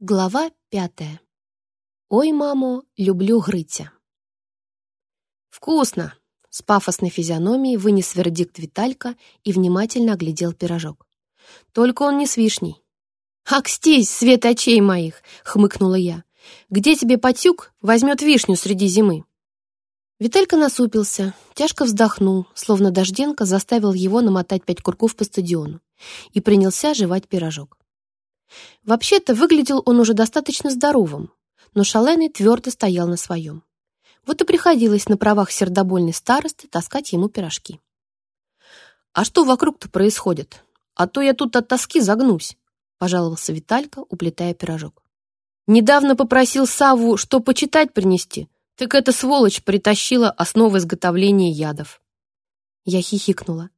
Глава пятая. «Ой, мамо, люблю грыця». «Вкусно!» — с пафосной физиономией вынес вердикт Виталька и внимательно оглядел пирожок. «Только он не с вишней». «Акстись, свет очей моих!» — хмыкнула я. «Где тебе потюк возьмет вишню среди зимы?» Виталька насупился, тяжко вздохнул, словно Дожденко заставил его намотать пять курков по стадиону, и принялся жевать пирожок. Вообще-то выглядел он уже достаточно здоровым, но шаленый твердо стоял на своем. Вот и приходилось на правах сердобольной старосты таскать ему пирожки. «А что вокруг-то происходит? А то я тут от тоски загнусь», — пожаловался Виталька, уплетая пирожок. «Недавно попросил Саву, что почитать принести, так эта сволочь притащила основы изготовления ядов». Я хихикнула.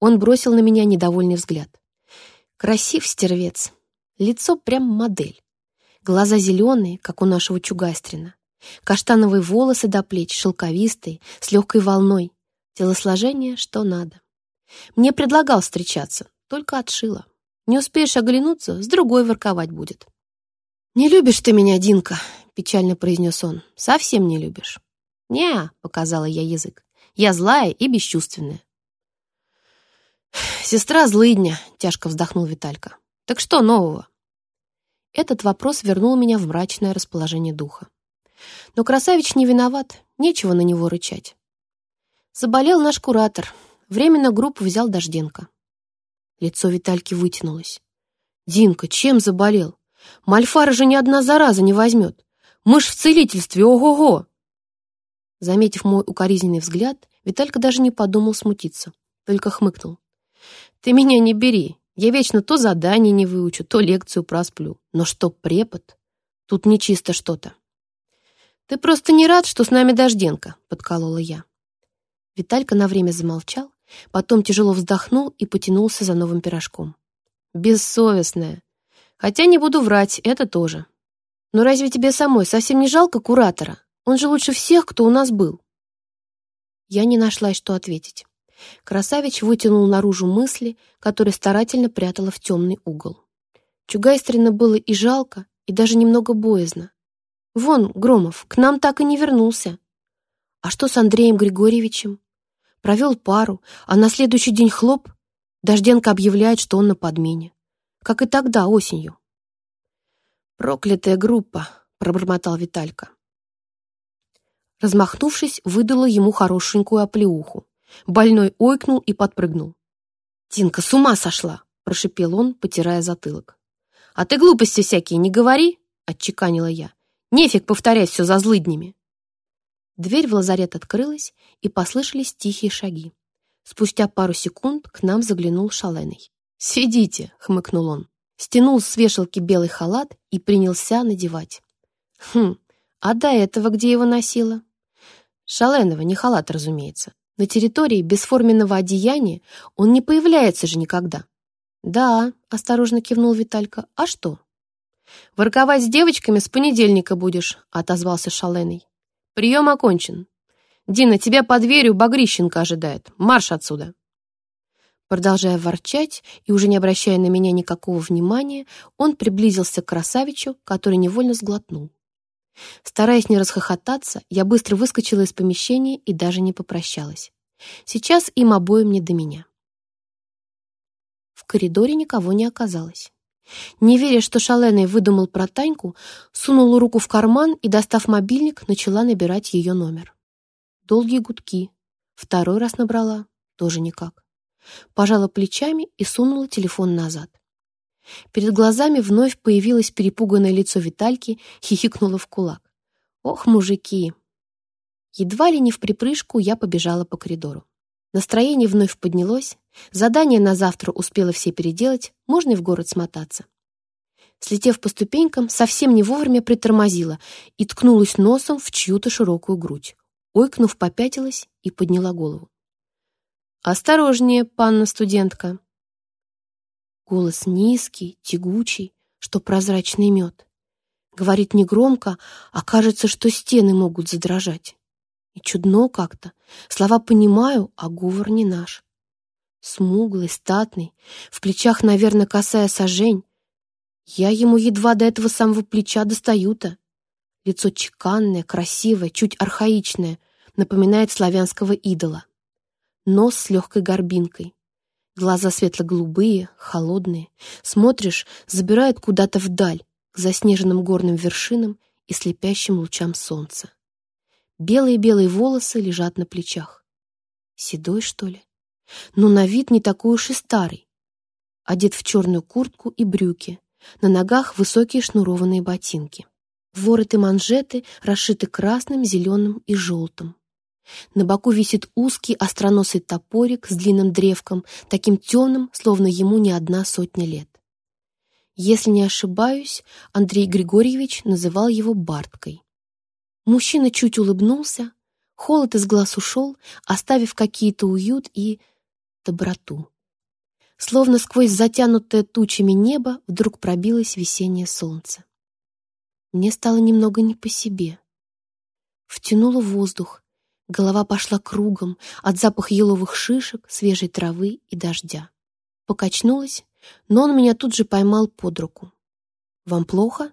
Он бросил на меня недовольный взгляд. «Красив стервец, Лицо прям модель. Глаза зеленые, как у нашего Чугайстрина. Каштановые волосы до плеч, шелковистые, с легкой волной. Телосложение что надо. Мне предлагал встречаться, только отшила. Не успеешь оглянуться, с другой ворковать будет. «Не любишь ты меня, Динка», — печально произнес он. «Совсем не любишь». «Не», — показала я язык. «Я злая и бесчувственная». «Сестра злыдня», — тяжко вздохнул Виталька. Так что нового? Этот вопрос вернул меня в мрачное расположение духа. Но красавич не виноват, нечего на него рычать. Заболел наш куратор. Временно группу взял Дожденко. Лицо Витальки вытянулось. «Динка, чем заболел? Мальфара же ни одна зараза не возьмет. Мы ж в целительстве, ого-го!» Заметив мой укоризненный взгляд, Виталька даже не подумал смутиться, только хмыкнул. «Ты меня не бери, я вечно то задание не выучу, то лекцию просплю. Но что препод? Тут нечисто что-то. «Ты просто не рад, что с нами Дожденко», — подколола я. Виталька на время замолчал, потом тяжело вздохнул и потянулся за новым пирожком. «Бессовестная. Хотя не буду врать, это тоже. Но разве тебе самой совсем не жалко куратора? Он же лучше всех, кто у нас был». Я не нашла, что ответить. Красавич вытянул наружу мысли, которые старательно прятала в темный угол. Чугайстрина было и жалко, и даже немного боязно. Вон, Громов, к нам так и не вернулся. А что с Андреем Григорьевичем? Провел пару, а на следующий день хлоп, Дожденко объявляет, что он на подмене. Как и тогда, осенью. «Проклятая группа», — пробормотал Виталька. Размахнувшись, выдала ему хорошенькую оплеуху. Больной ойкнул и подпрыгнул. «Тинка с ума сошла!» — прошипел он, потирая затылок. «А ты глупости всякие не говори!» — отчеканила я. «Нефиг повторять все за злыднями!» Дверь в лазарет открылась, и послышались тихие шаги. Спустя пару секунд к нам заглянул Шаленый. «Сидите!» — хмыкнул он. Стянул с вешалки белый халат и принялся надевать. «Хм, а до этого где его носила?» «Шаленова, не халат, разумеется. На территории бесформенного одеяния он не появляется же никогда. «Да», — осторожно кивнул Виталька, — «а что?» «Ворковать с девочками с понедельника будешь», — отозвался Шаленый. «Прием окончен. Дина, тебя под дверью Багрищенко ожидает. Марш отсюда!» Продолжая ворчать и уже не обращая на меня никакого внимания, он приблизился к красавичу, который невольно сглотнул. Стараясь не расхохотаться, я быстро выскочила из помещения и даже не попрощалась. Сейчас им обоим не до меня. В коридоре никого не оказалось. Не веря, что Шаленый выдумал про Таньку, сунула руку в карман и, достав мобильник, начала набирать ее номер. Долгие гудки. Второй раз набрала. Тоже никак. Пожала плечами и сунула телефон назад. Перед глазами вновь появилось перепуганное лицо Витальки, хихикнула в кулак. «Ох, мужики!» Едва ли не в припрыжку я побежала по коридору. Настроение вновь поднялось, задание на завтра успела все переделать, можно и в город смотаться. Слетев по ступенькам, совсем не вовремя притормозила и ткнулась носом в чью-то широкую грудь. Ойкнув, попятилась и подняла голову. «Осторожнее, панна студентка!» Голос низкий, тягучий, что прозрачный мед. Говорит негромко, а кажется, что стены могут задрожать. И чудно как-то. Слова понимаю, а говор не наш. Смуглый, статный, в плечах, наверное, косая сажень. Я ему едва до этого самого плеча достаю-то. Лицо чеканное, красивое, чуть архаичное, напоминает славянского идола. Нос с легкой горбинкой. Глаза светло-голубые, холодные. Смотришь, забирают куда-то вдаль, к заснеженным горным вершинам и слепящим лучам солнца. Белые-белые волосы лежат на плечах. Седой, что ли? Но на вид не такой уж и старый. Одет в черную куртку и брюки. На ногах высокие шнурованные ботинки. Вороты манжеты расшиты красным, зеленым и желтым. На боку висит узкий остроносый топорик с длинным древком, таким темным, словно ему не одна сотня лет. Если не ошибаюсь, Андрей Григорьевич называл его Барткой. Мужчина чуть улыбнулся, холод из глаз ушел, оставив какие-то уют и доброту. Словно сквозь затянутое тучами небо вдруг пробилось весеннее солнце. Мне стало немного не по себе. Втянула воздух, голова пошла кругом от запаха еловых шишек, свежей травы и дождя. Покачнулась, но он меня тут же поймал под руку. «Вам плохо?»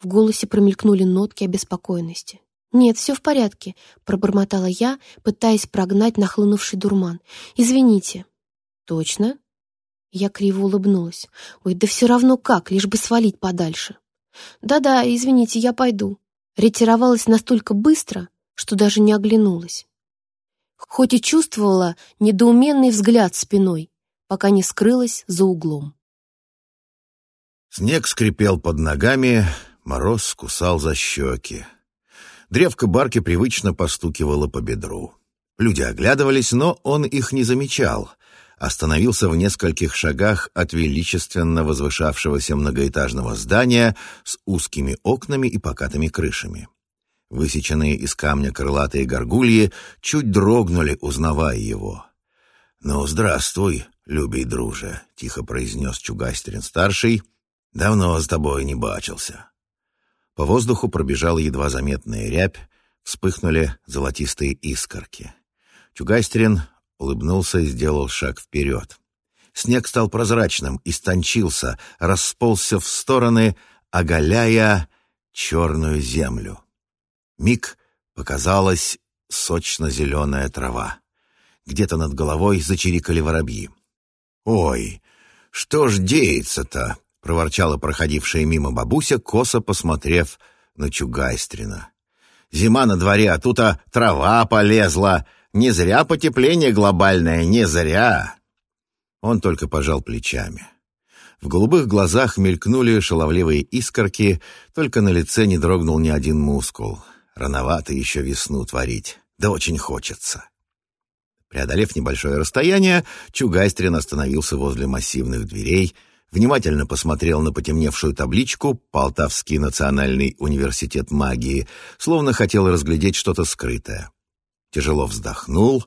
В голосе промелькнули нотки обеспокоенности. «Нет, все в порядке», — пробормотала я, пытаясь прогнать нахлынувший дурман. «Извините». «Точно?» Я криво улыбнулась. «Ой, да все равно как, лишь бы свалить подальше». «Да-да, извините, я пойду». Ретировалась настолько быстро, что даже не оглянулась. Хоть и чувствовала недоуменный взгляд спиной, пока не скрылась за углом. Снег скрипел под ногами, мороз кусал за щеки. Древко барки привычно постукивало по бедру. Люди оглядывались, но он их не замечал. Остановился в нескольких шагах от величественно возвышавшегося многоэтажного здания с узкими окнами и покатыми крышами. Высеченные из камня крылатые горгульи чуть дрогнули, узнавая его. «Ну, здравствуй, любий друже», — тихо произнес Чугастерин-старший. «Давно с тобой не бачился». По воздуху пробежала едва заметная рябь, вспыхнули золотистые искорки. Чугайстерин улыбнулся и сделал шаг вперед. Снег стал прозрачным, истончился, расползся в стороны, оголяя черную землю. Миг показалась сочно-зеленая трава. Где-то над головой зачирикали воробьи. «Ой, что ж деется-то?» — проворчала проходившая мимо бабуся, косо посмотрев на Чугайстрина. «Зима на дворе, а тут а трава полезла. Не зря потепление глобальное, не зря!» Он только пожал плечами. В голубых глазах мелькнули шаловливые искорки, только на лице не дрогнул ни один мускул. Рановато еще весну творить, да очень хочется. Преодолев небольшое расстояние, Чугайстрин остановился возле массивных дверей, внимательно посмотрел на потемневшую табличку «Полтавский национальный университет магии», словно хотел разглядеть что-то скрытое. Тяжело вздохнул,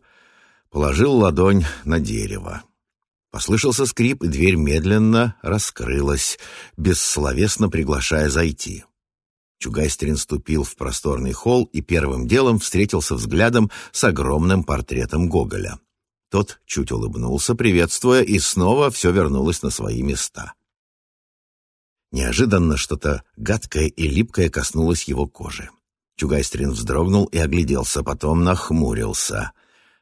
положил ладонь на дерево. Послышался скрип, и дверь медленно раскрылась, бессловесно приглашая зайти. Чугайстрин ступил в просторный холл и первым делом встретился взглядом с огромным портретом Гоголя. Тот чуть улыбнулся, приветствуя, и снова все вернулось на свои места. Неожиданно что-то гадкое и липкое коснулось его кожи. Чугайстрин вздрогнул и огляделся, потом нахмурился.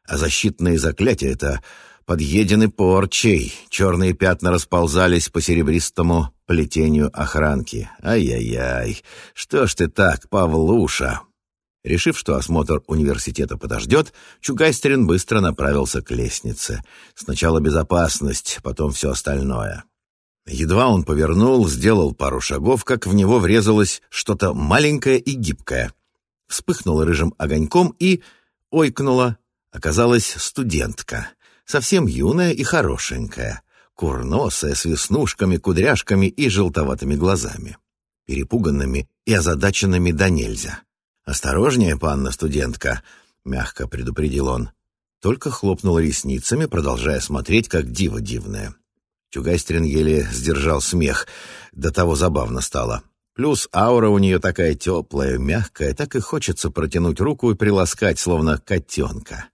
А защитные заклятия — это подъедены порчей. Черные пятна расползались по серебристому плетению охранки. Ай-яй-яй, что ж ты так, Павлуша? Решив, что осмотр университета подождет, Чугайстерин быстро направился к лестнице. Сначала безопасность, потом все остальное. Едва он повернул, сделал пару шагов, как в него врезалось что-то маленькое и гибкое. Вспыхнуло рыжим огоньком и ойкнуло. Оказалась студентка — совсем юная и хорошенькая, курносая, с веснушками, кудряшками и желтоватыми глазами, перепуганными и озадаченными до нельзя. «Осторожнее, панна-студентка», — мягко предупредил он. Только хлопнула ресницами, продолжая смотреть, как диво дивное. Чугайстрин еле сдержал смех, до того забавно стало. Плюс аура у нее такая теплая, мягкая, так и хочется протянуть руку и приласкать, словно котенка.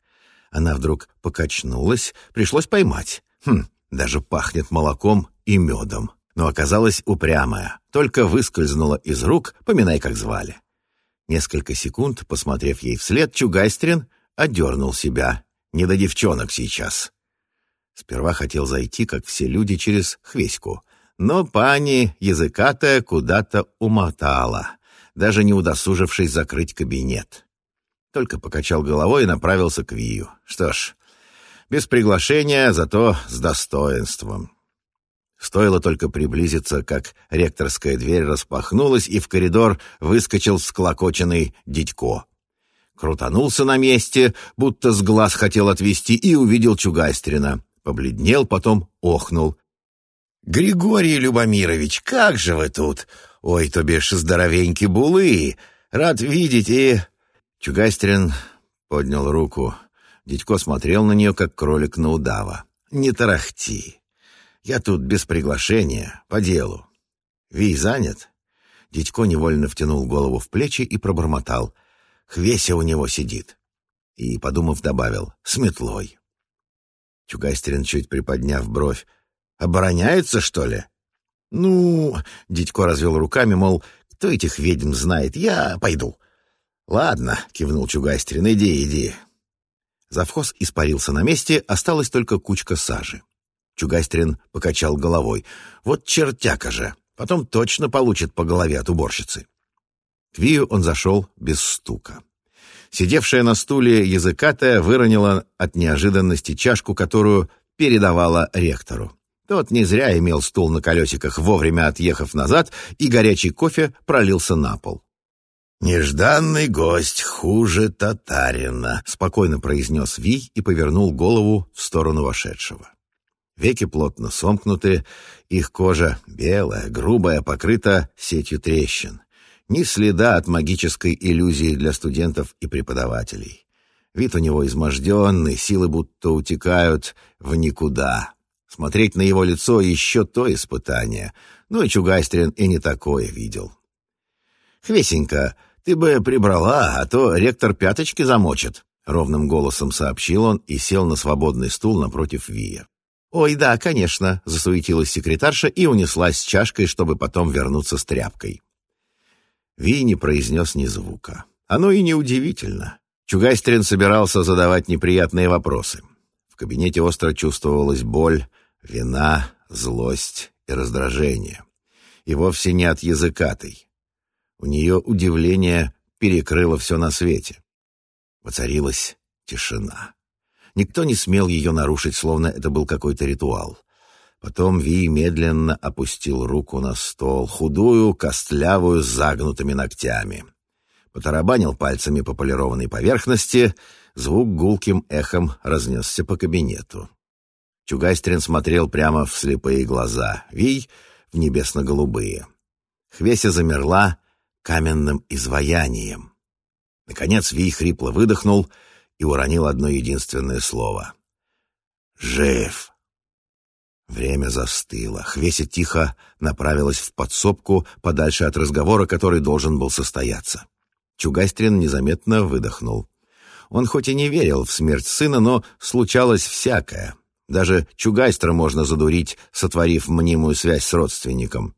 Она вдруг покачнулась, пришлось поймать. Хм, даже пахнет молоком и медом. но оказалась упрямая, только выскользнула из рук, поминай, как звали. Несколько секунд, посмотрев ей вслед, Чугайстрин одернул себя. Не до девчонок сейчас. Сперва хотел зайти, как все люди, через хвеську, но пани языкатая куда-то умотала, даже не удосужившись закрыть кабинет. Только покачал головой и направился к Вию. Что ж, без приглашения, зато с достоинством. Стоило только приблизиться, как ректорская дверь распахнулась, и в коридор выскочил всклокоченный дядько. Крутанулся на месте, будто с глаз хотел отвести, и увидел Чугайстрина. Побледнел, потом охнул. «Григорий Любомирович, как же вы тут? Ой, то бишь здоровенький булы! Рад видеть и...» Чугайстрин поднял руку. Дядько смотрел на нее, как кролик на удава. «Не тарахти. Я тут без приглашения, по делу. Вий занят?» Дядько невольно втянул голову в плечи и пробормотал. «Хвеся у него сидит». И, подумав, добавил. «С метлой». Чугайстерин, чуть приподняв бровь. «Обороняется, что ли?» «Ну...» — Дядько развел руками, мол, «кто этих ведьм знает? Я пойду». «Ладно», — кивнул Чугайстерин, — «иди, иди». Завхоз испарился на месте, осталась только кучка сажи. Чугайстрин покачал головой. «Вот чертяка же! Потом точно получит по голове от уборщицы!» К Вию он зашел без стука. Сидевшая на стуле языкатая выронила от неожиданности чашку, которую передавала ректору. Тот не зря имел стул на колесиках, вовремя отъехав назад, и горячий кофе пролился на пол. «Нежданный гость хуже татарина», — спокойно произнес Вий и повернул голову в сторону вошедшего. Веки плотно сомкнуты, их кожа белая, грубая, покрыта сетью трещин. Ни следа от магической иллюзии для студентов и преподавателей. Вид у него изможденный, силы будто утекают в никуда. Смотреть на его лицо еще то испытание. Ну и Чугайстрин и не такое видел. «Хвесенька, ты бы прибрала, а то ректор пяточки замочит», — ровным голосом сообщил он и сел на свободный стул напротив Вия. «Ой, да, конечно», — засуетилась секретарша и унеслась с чашкой, чтобы потом вернуться с тряпкой. Ви не произнес ни звука. Оно и неудивительно. Чугайстрин собирался задавать неприятные вопросы. В кабинете остро чувствовалась боль, вина, злость и раздражение. И вовсе не от языкатой. У нее удивление перекрыло все на свете. Воцарилась тишина. Никто не смел ее нарушить, словно это был какой-то ритуал. Потом Ви медленно опустил руку на стол, худую, костлявую, с загнутыми ногтями. Потарабанил пальцами по полированной поверхности, звук гулким эхом разнесся по кабинету. Чугайстрин смотрел прямо в слепые глаза, Вий — в небесно-голубые. Хвеся замерла каменным изваянием. Наконец Вий хрипло выдохнул — и уронил одно единственное слово. «Жив!» Время застыло. Хвеся тихо направилась в подсобку, подальше от разговора, который должен был состояться. Чугайстрин незаметно выдохнул. Он хоть и не верил в смерть сына, но случалось всякое. Даже Чугайстра можно задурить, сотворив мнимую связь с родственником.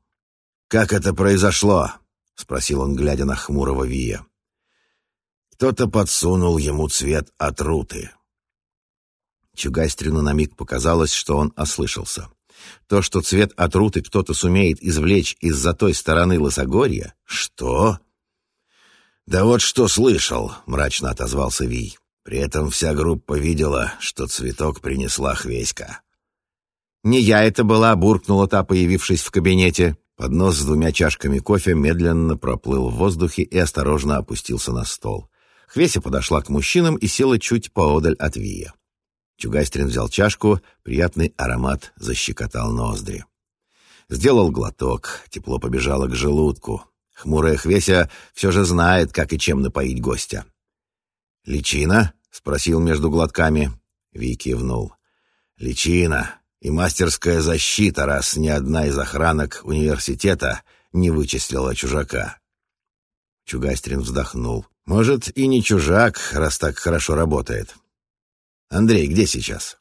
«Как это произошло?» — спросил он, глядя на хмурого Вия. Кто-то подсунул ему цвет от руты. Чугайстрину на миг показалось, что он ослышался. То, что цвет от руты кто-то сумеет извлечь из-за той стороны лысогорья? Что? Да вот что слышал, мрачно отозвался Вий. При этом вся группа видела, что цветок принесла Хвеська. «Не я это была», — буркнула та, появившись в кабинете. Поднос с двумя чашками кофе медленно проплыл в воздухе и осторожно опустился на стол. Хвеся подошла к мужчинам и села чуть поодаль от Вия. Чугайстрин взял чашку, приятный аромат защекотал ноздри. Сделал глоток, тепло побежало к желудку. Хмурая Хвеся все же знает, как и чем напоить гостя. «Личина?» — спросил между глотками. Ви кивнул. «Личина и мастерская защита, раз ни одна из охранок университета не вычислила чужака». Чугайстрин вздохнул. Может, и не чужак, раз так хорошо работает. Андрей где сейчас?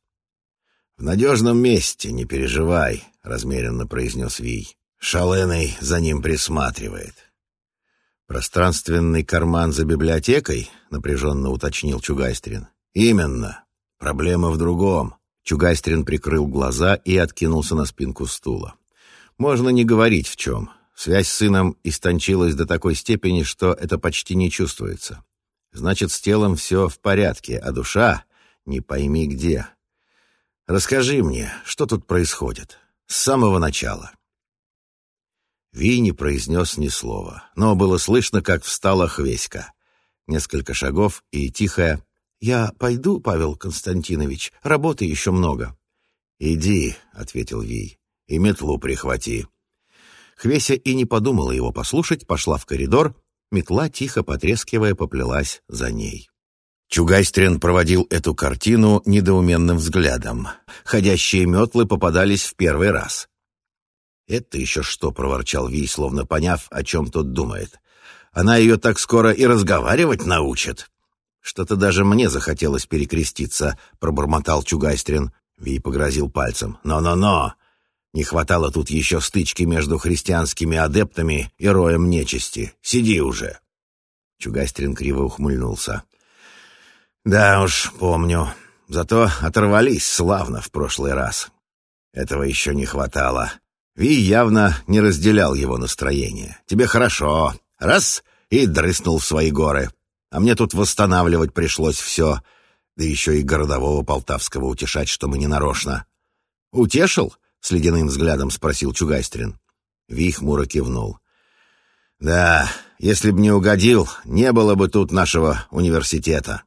«В надежном месте, не переживай», — размеренно произнес Вий. «Шаленый за ним присматривает». «Пространственный карман за библиотекой?» — напряженно уточнил Чугайстрин. «Именно. Проблема в другом». Чугайстрин прикрыл глаза и откинулся на спинку стула. «Можно не говорить в чем. Связь с сыном истончилась до такой степени, что это почти не чувствуется. Значит, с телом все в порядке, а душа не пойми где. Расскажи мне, что тут происходит? С самого начала. Ви не произнес ни слова, но было слышно, как встала Хвеська. Несколько шагов и тихая «Я пойду, Павел Константинович, работы еще много». «Иди», — ответил Вий, — «и метлу прихвати». Хвеся и не подумала его послушать, пошла в коридор, метла, тихо потрескивая, поплелась за ней. Чугайстрин проводил эту картину недоуменным взглядом. Ходящие метлы попадались в первый раз. «Это еще что?» — проворчал Вий, словно поняв, о чем тот думает. «Она ее так скоро и разговаривать научит». «Что-то даже мне захотелось перекреститься», — пробормотал Чугайстрин. Вий погрозил пальцем. «Но-но-но! Не хватало тут еще стычки между христианскими адептами и роем нечисти. Сиди уже!» Чугайстрин криво ухмыльнулся. Да уж, помню. Зато оторвались славно в прошлый раз. Этого еще не хватало. Ви явно не разделял его настроение. Тебе хорошо. Раз — и дрыснул в свои горы. А мне тут восстанавливать пришлось все. Да еще и городового Полтавского утешать, что мы не нарочно. «Утешил?» — с ледяным взглядом спросил Чугайстрин. Ви хмуро кивнул. «Да, если б не угодил, не было бы тут нашего университета.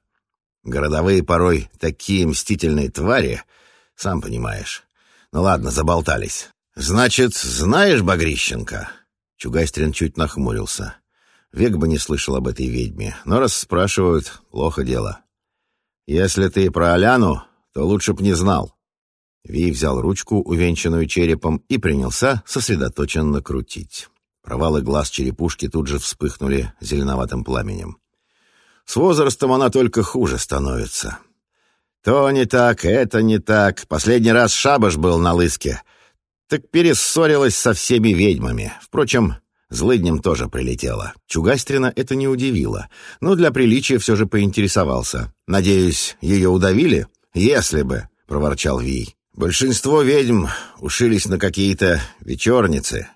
Городовые порой такие мстительные твари, сам понимаешь. Ну ладно, заболтались. Значит, знаешь Багрищенко? Чугайстрин чуть нахмурился. Век бы не слышал об этой ведьме, но раз спрашивают, плохо дело. Если ты про Аляну, то лучше б не знал. Ви взял ручку, увенчанную черепом, и принялся сосредоточенно крутить. Провалы глаз черепушки тут же вспыхнули зеленоватым пламенем. С возрастом она только хуже становится. То не так, это не так. Последний раз шабаш был на лыске. Так перессорилась со всеми ведьмами. Впрочем, злыднем тоже прилетела. Чугастрина это не удивило, но для приличия все же поинтересовался. «Надеюсь, ее удавили?» «Если бы», — проворчал Вий. «Большинство ведьм ушились на какие-то вечерницы.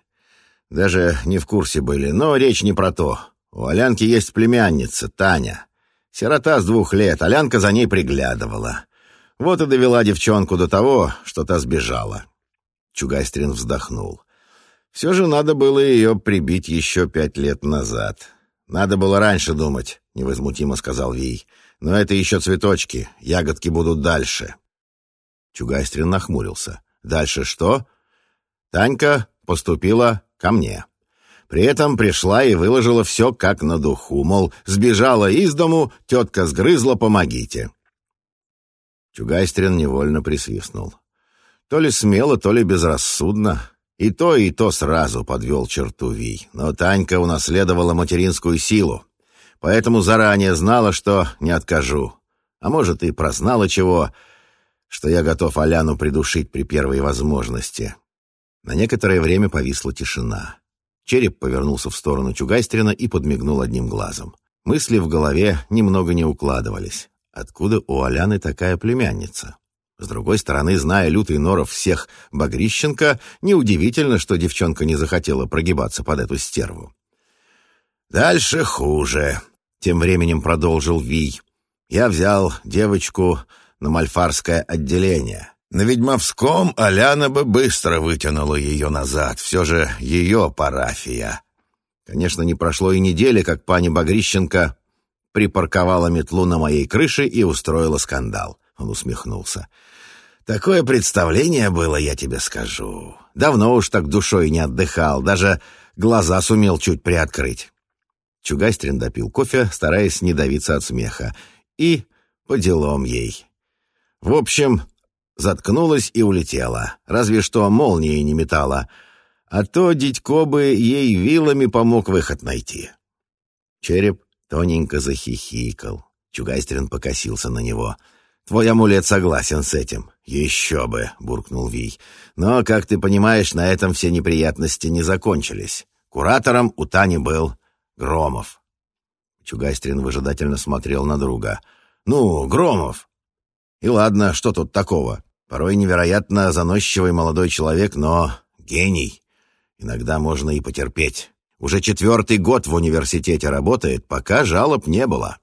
Даже не в курсе были, но речь не про то. У Алянки есть племянница, Таня. Сирота с двух лет, Алянка за ней приглядывала. Вот и довела девчонку до того, что та сбежала. Чугайстрин вздохнул. Все же надо было ее прибить еще пять лет назад. Надо было раньше думать, невозмутимо сказал Вий. Но это еще цветочки, ягодки будут дальше. Чугайстрин нахмурился. Дальше что? Танька поступила ко мне. При этом пришла и выложила все как на духу, мол, сбежала из дому, тетка сгрызла, помогите. Чугайстрин невольно присвистнул. То ли смело, то ли безрассудно. И то, и то сразу подвел черту Вий. Но Танька унаследовала материнскую силу, поэтому заранее знала, что не откажу. А может, и прознала чего, что я готов Аляну придушить при первой возможности. На некоторое время повисла тишина. Череп повернулся в сторону Чугайстрина и подмигнул одним глазом. Мысли в голове немного не укладывались. Откуда у Аляны такая племянница? С другой стороны, зная лютый норов всех Багрищенко, неудивительно, что девчонка не захотела прогибаться под эту стерву. «Дальше хуже», — тем временем продолжил Вий. «Я взял девочку на мальфарское отделение. На Ведьмовском Аляна бы быстро вытянула ее назад, все же ее парафия. Конечно, не прошло и недели, как пани Багрищенко припарковала метлу на моей крыше и устроила скандал. Он усмехнулся. Такое представление было, я тебе скажу. Давно уж так душой не отдыхал, даже глаза сумел чуть приоткрыть. Чугайстрин допил кофе, стараясь не давиться от смеха. И по делам ей. В общем, заткнулась и улетела. Разве что молнии не метала. А то дядько бы ей вилами помог выход найти. Череп тоненько захихикал. Чугайстрин покосился на него. «Твой амулет согласен с этим. «Еще бы», — буркнул Вий. «Но, как ты понимаешь, на этом все неприятности не закончились. Куратором у Тани был Громов». Чугайстрин выжидательно смотрел на друга. «Ну, Громов!» «И ладно, что тут такого? Порой невероятно заносчивый молодой человек, но гений. Иногда можно и потерпеть. Уже четвертый год в университете работает, пока жалоб не было».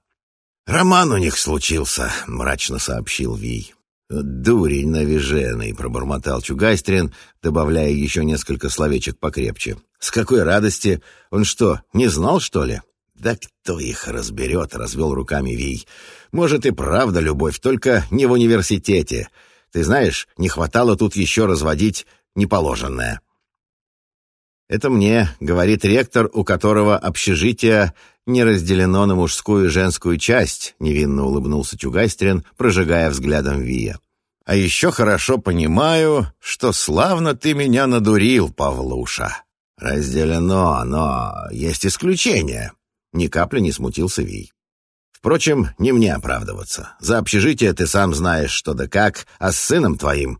«Роман у них случился», — мрачно сообщил Вий. «Дурень навиженный», — пробормотал Чугайстрин, добавляя еще несколько словечек покрепче. «С какой радости! Он что, не знал, что ли?» «Да кто их разберет?» — развел руками Вий. «Может, и правда любовь, только не в университете. Ты знаешь, не хватало тут еще разводить неположенное». «Это мне», — говорит ректор, у которого общежитие не разделено на мужскую и женскую часть», — невинно улыбнулся Чугайстрин, прожигая взглядом Вия. «А еще хорошо понимаю, что славно ты меня надурил, Павлуша. Разделено, но есть исключения». Ни капли не смутился Вий. «Впрочем, не мне оправдываться. За общежитие ты сам знаешь, что да как, а с сыном твоим...»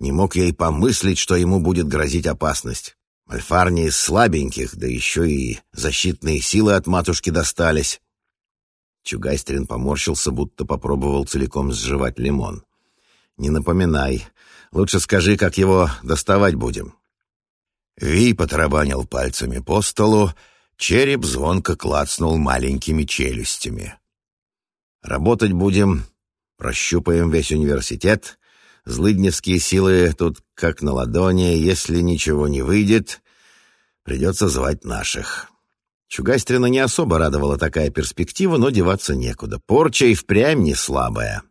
Не мог я и помыслить, что ему будет грозить опасность. Альфар не из слабеньких, да еще и защитные силы от матушки достались. Чугайстрин поморщился, будто попробовал целиком сживать лимон. «Не напоминай. Лучше скажи, как его доставать будем». Ви потарабанил пальцами по столу, череп звонко клацнул маленькими челюстями. «Работать будем, прощупаем весь университет, Злыдневские силы тут как на ладони. Если ничего не выйдет, придется звать наших. Чугастрина не особо радовала такая перспектива, но деваться некуда. Порча и впрямь не слабая.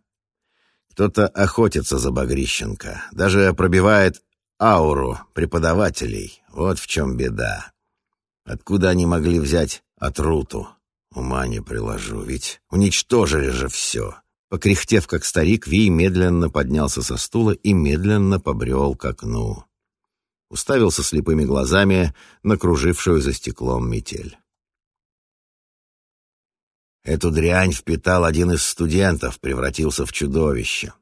Кто-то охотится за Багрищенко, даже пробивает ауру преподавателей. Вот в чем беда. Откуда они могли взять отруту? Ума не приложу, ведь уничтожили же все. Покряхтев, как старик, Ви медленно поднялся со стула и медленно побрел к окну. Уставился слепыми глазами на кружившую за стеклом метель. Эту дрянь впитал один из студентов, превратился в чудовище.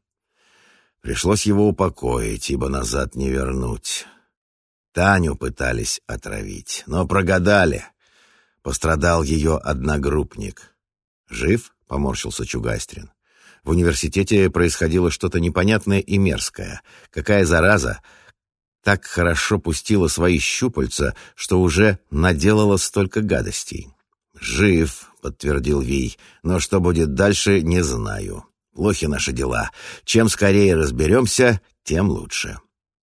Пришлось его упокоить, ибо назад не вернуть. Таню пытались отравить, но прогадали. Пострадал ее одногруппник. «Жив?» — поморщился Чугастрин. В университете происходило что-то непонятное и мерзкое. Какая зараза так хорошо пустила свои щупальца, что уже наделала столько гадостей. «Жив», — подтвердил Вий, — «но что будет дальше, не знаю. Плохи наши дела. Чем скорее разберемся, тем лучше».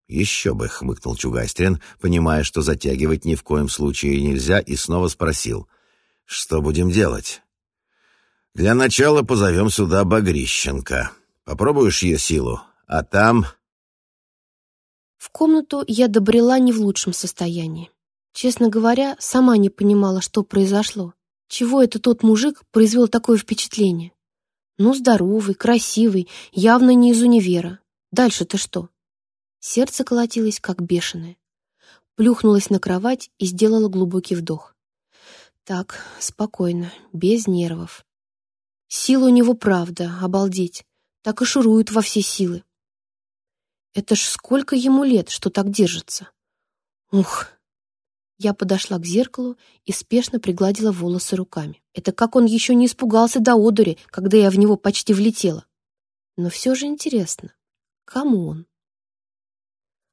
«Еще бы», — хмыкнул Чугайстрин, понимая, что затягивать ни в коем случае нельзя, и снова спросил, «Что будем делать?» Для начала позовем сюда Багрищенко. Попробуешь ее силу, а там...» В комнату я добрела не в лучшем состоянии. Честно говоря, сама не понимала, что произошло. Чего это тот мужик произвел такое впечатление? Ну, здоровый, красивый, явно не из универа. Дальше-то что? Сердце колотилось, как бешеное. Плюхнулась на кровать и сделала глубокий вдох. Так, спокойно, без нервов. Сила у него правда, обалдеть. Так и шурует во все силы. Это ж сколько ему лет, что так держится. Ух! Я подошла к зеркалу и спешно пригладила волосы руками. Это как он еще не испугался до одури, когда я в него почти влетела. Но все же интересно, кому он?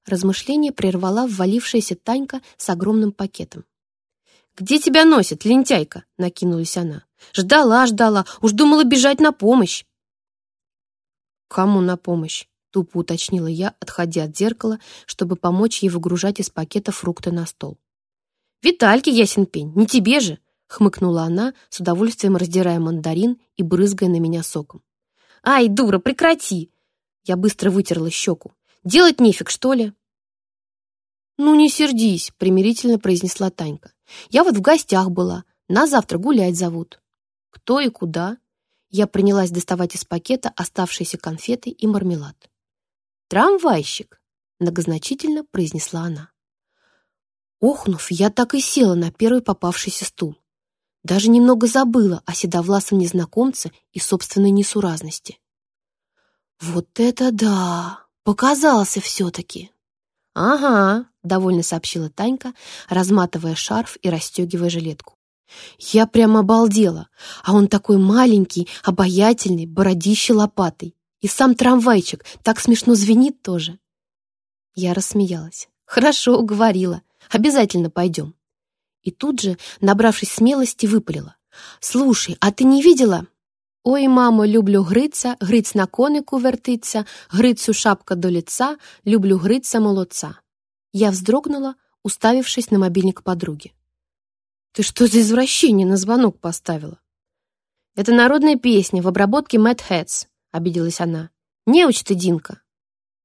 Размышление прервала ввалившаяся Танька с огромным пакетом. «Где тебя носит, лентяйка?» — накинулась она. «Ждала, ждала, уж думала бежать на помощь». «Кому на помощь?» — тупо уточнила я, отходя от зеркала, чтобы помочь ей выгружать из пакета фрукты на стол. «Витальке, ясен пень, не тебе же!» — хмыкнула она, с удовольствием раздирая мандарин и брызгая на меня соком. «Ай, дура, прекрати!» Я быстро вытерла щеку. «Делать нефиг, что ли?» «Ну, не сердись», — примирительно произнесла Танька. «Я вот в гостях была. Нас завтра гулять зовут». «Кто и куда?» Я принялась доставать из пакета оставшиеся конфеты и мармелад. «Трамвайщик», — многозначительно произнесла она. Охнув, я так и села на первый попавшийся стул. Даже немного забыла о седовласом незнакомце и собственной несуразности. «Вот это да!» Показался все-таки. Ага, довольно сообщила Танька, разматывая шарф и расстегивая жилетку. Я прямо обалдела, а он такой маленький, обаятельный, бородище лопатой. И сам трамвайчик так смешно звенит тоже. Я рассмеялась. Хорошо, уговорила. Обязательно пойдем. И тут же, набравшись смелости, выпалила. «Слушай, а ты не видела?» «Ой, мамо, люблю гриця, гриць на конику вертиться, грицю шапка до лица, люблю гриця молодца». Я вздрогнула, уставившись на мобильник подруги. «Ты что за извращение на звонок поставила?» «Это народная песня в обработке Мэтт Хэтс», — обиделась она. «Неуч ты, Динка!»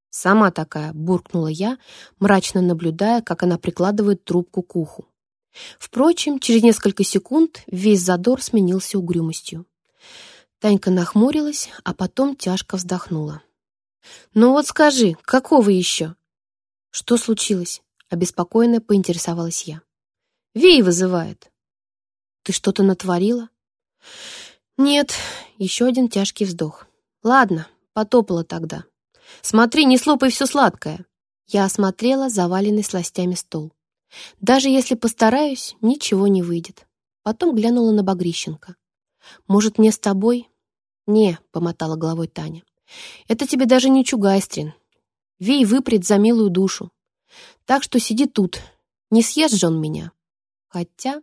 «Сама такая», — буркнула я, мрачно наблюдая, как она прикладывает трубку к уху. Впрочем, через несколько секунд весь задор сменился угрюмостью. Танька нахмурилась, а потом тяжко вздохнула. «Ну вот скажи, какого еще?» «Что случилось?» — обеспокоенно поинтересовалась я. «Вей вызывает». «Ты что-то натворила?» «Нет», — еще один тяжкий вздох. «Ладно, потопала тогда. Смотри, не слопай все сладкое». Я осмотрела заваленный сластями стол. Даже если постараюсь, ничего не выйдет. Потом глянула на Багрищенко. «Может, мне с тобой?» «Не», — помотала головой Таня. «Это тебе даже не Чугайстрин. Вей выпрет за милую душу. Так что сиди тут. Не съест же он меня. Хотя...»